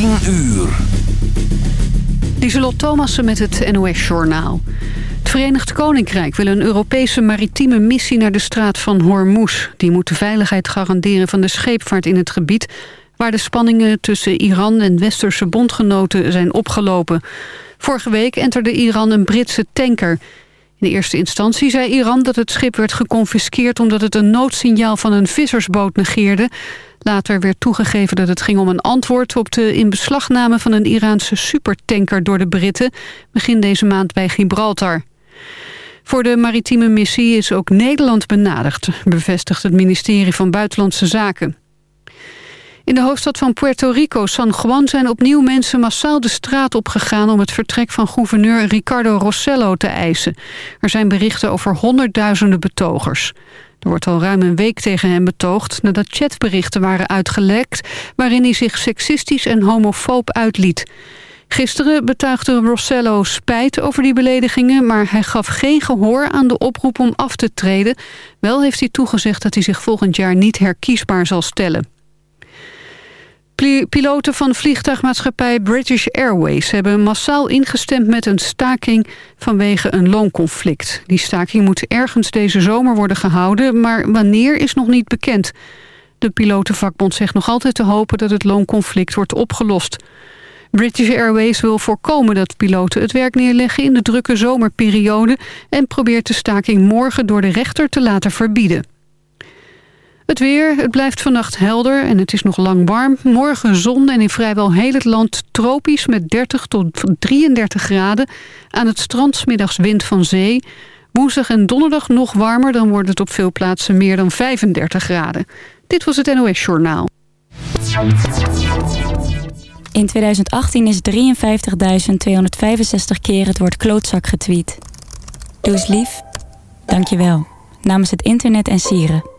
10 uur. Lieselot Thomassen met het NOS-journaal. Het Verenigd Koninkrijk wil een Europese maritieme missie naar de straat van Hormuz. Die moet de veiligheid garanderen van de scheepvaart in het gebied... waar de spanningen tussen Iran en westerse bondgenoten zijn opgelopen. Vorige week enterde Iran een Britse tanker. In de eerste instantie zei Iran dat het schip werd geconfiskeerd... omdat het een noodsignaal van een vissersboot negeerde... Later werd toegegeven dat het ging om een antwoord op de inbeslagname van een Iraanse supertanker door de Britten begin deze maand bij Gibraltar. Voor de maritieme missie is ook Nederland benaderd, bevestigt het ministerie van Buitenlandse Zaken. In de hoofdstad van Puerto Rico, San Juan, zijn opnieuw mensen massaal de straat opgegaan om het vertrek van gouverneur Ricardo Rossello te eisen. Er zijn berichten over honderdduizenden betogers. Er wordt al ruim een week tegen hem betoogd nadat chatberichten waren uitgelekt... waarin hij zich seksistisch en homofoob uitliet. Gisteren betuigde Rossello spijt over die beledigingen... maar hij gaf geen gehoor aan de oproep om af te treden. Wel heeft hij toegezegd dat hij zich volgend jaar niet herkiesbaar zal stellen. Piloten van vliegtuigmaatschappij British Airways hebben massaal ingestemd met een staking vanwege een loonconflict. Die staking moet ergens deze zomer worden gehouden, maar wanneer is nog niet bekend. De pilotenvakbond zegt nog altijd te hopen dat het loonconflict wordt opgelost. British Airways wil voorkomen dat piloten het werk neerleggen in de drukke zomerperiode... en probeert de staking morgen door de rechter te laten verbieden. Het weer, het blijft vannacht helder en het is nog lang warm. Morgen zon en in vrijwel heel het land tropisch met 30 tot 33 graden. Aan het strand middags wind van zee. Woensdag en donderdag nog warmer, dan wordt het op veel plaatsen meer dan 35 graden. Dit was het NOS Journaal. In 2018 is 53.265 keer het woord klootzak getweet. Doe eens lief. Dank je wel. Namens het internet en sieren.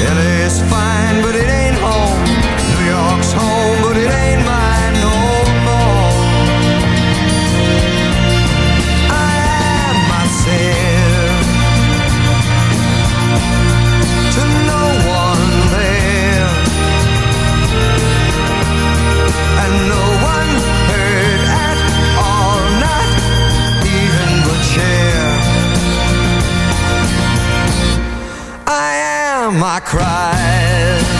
LA's fine, but it ain't am, I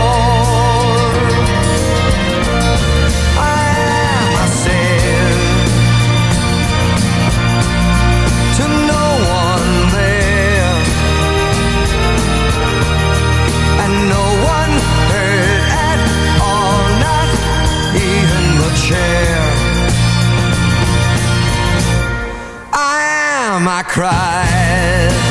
Cried.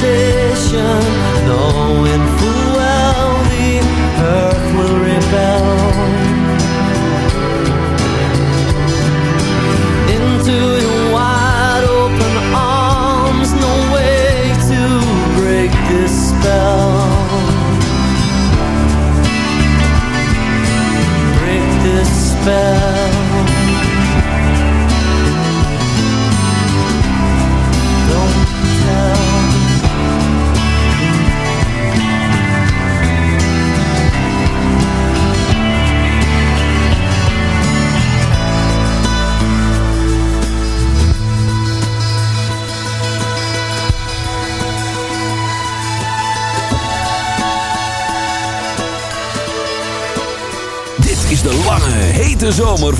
Temptation, knowing full well the earth will rebel.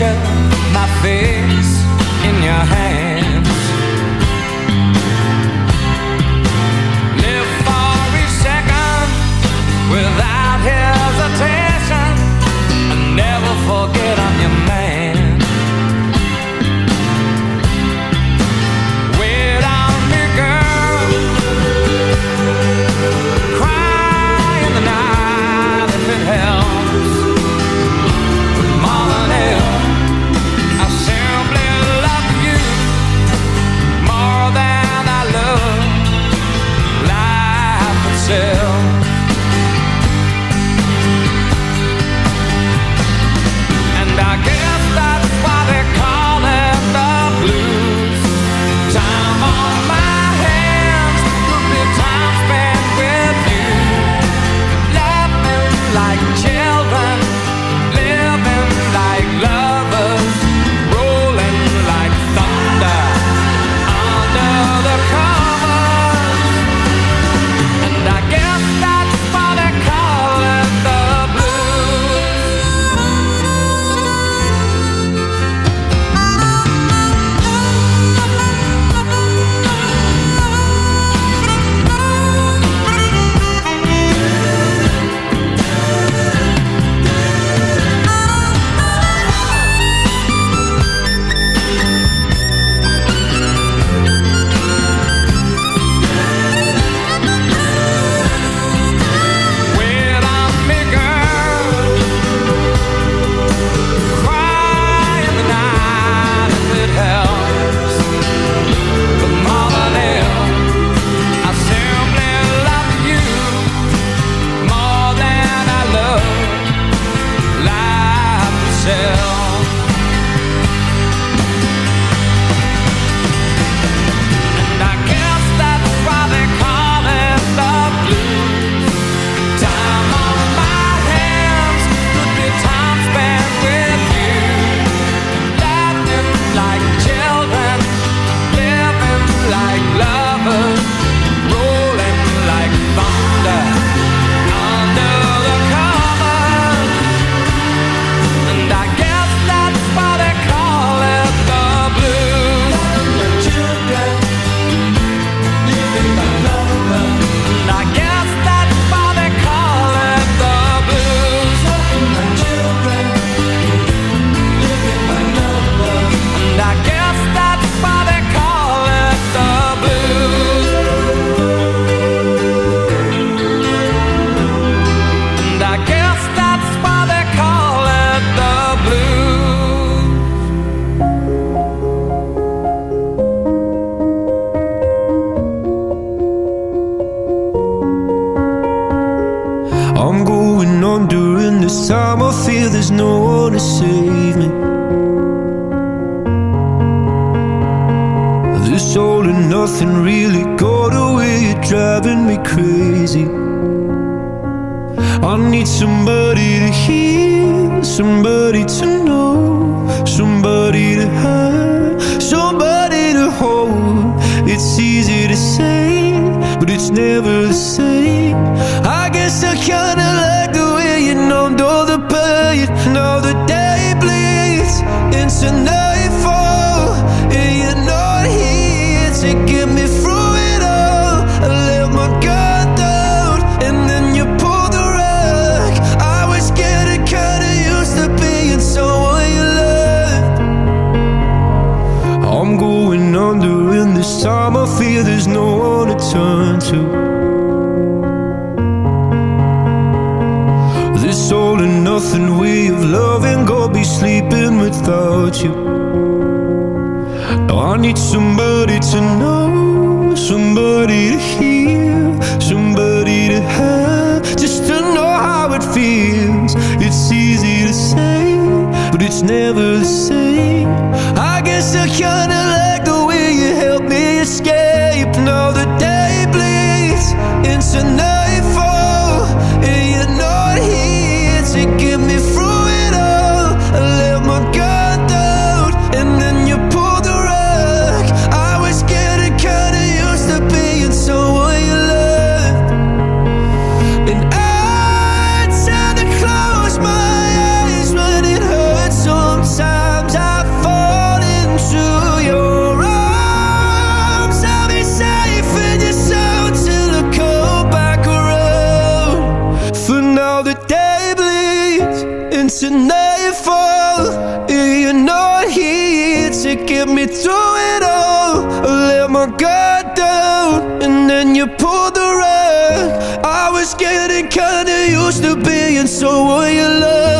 picture, my. it's never the same. I guess I kinda like the way you help me escape. Now the day bleeds into night to be, and so will your love.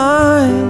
sound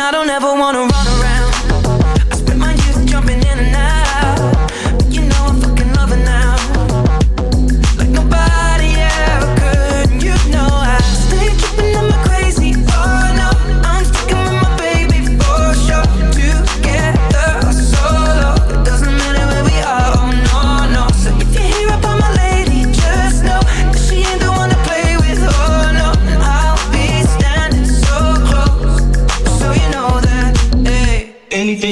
I don't ever wanna run around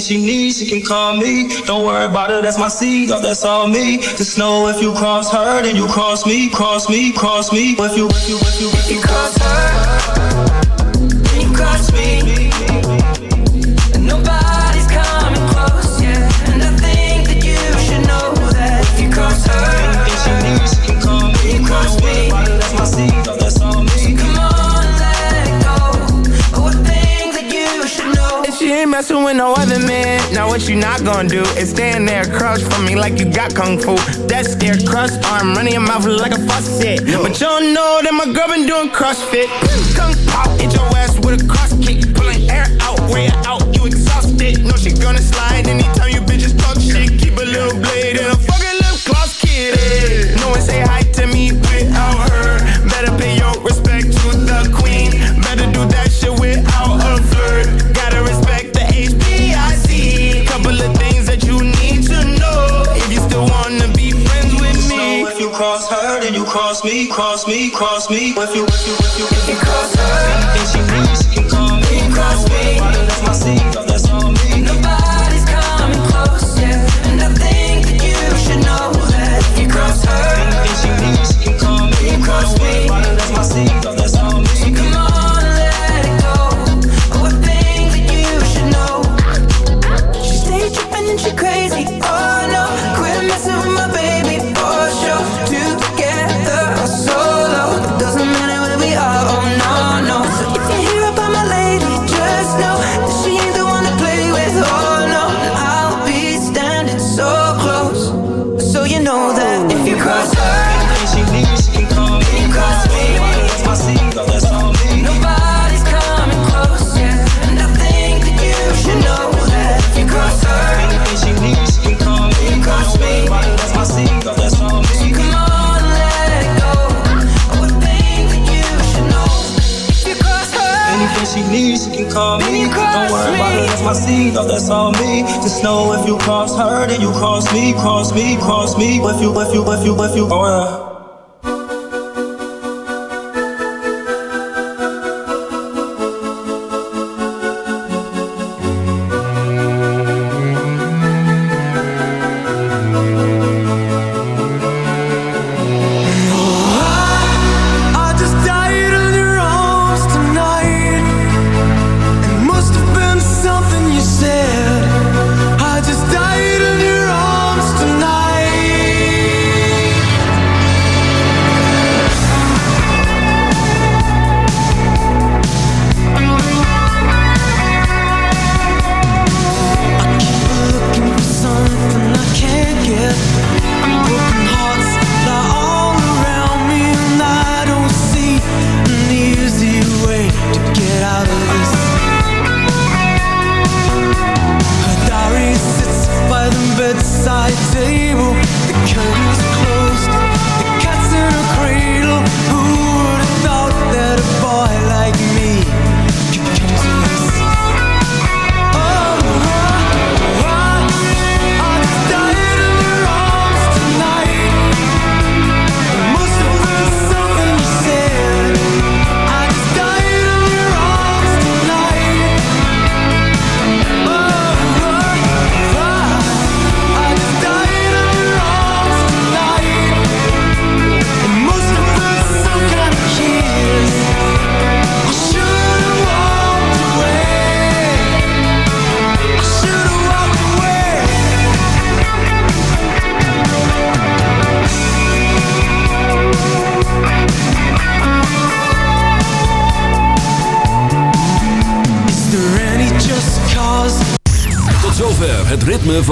she needs, she can call me. Don't worry about it, that's my seed, oh, that's all me. Just know if you cross her, then you cross me, cross me, cross me. If you, if you, if you, if you cross her, then you cross me, we nobody's coming close, yeah. And I think that you should know that if you cross her, if she needs, she can call me, cross me. Messing with no other man. Now what you not gonna do is stand there crouch for me like you got kung fu. That stare crust arm running your mouth like a faucet. But you don't know that my girl been doing CrossFit. Kung pop, hit your ass with a cross kick. Pulling air out, way out, you exhausted. No, she gonna slide anytime you bitches talk shit. Keep a little blade cross me. If you, if you, if you, if you cross her, anything she needs, she can call me, cross me. That's my seed, my seed, that's all me. Just know if you cross her, then you cross me, cross me, cross me. If you, if you, if you, if you, oh yeah.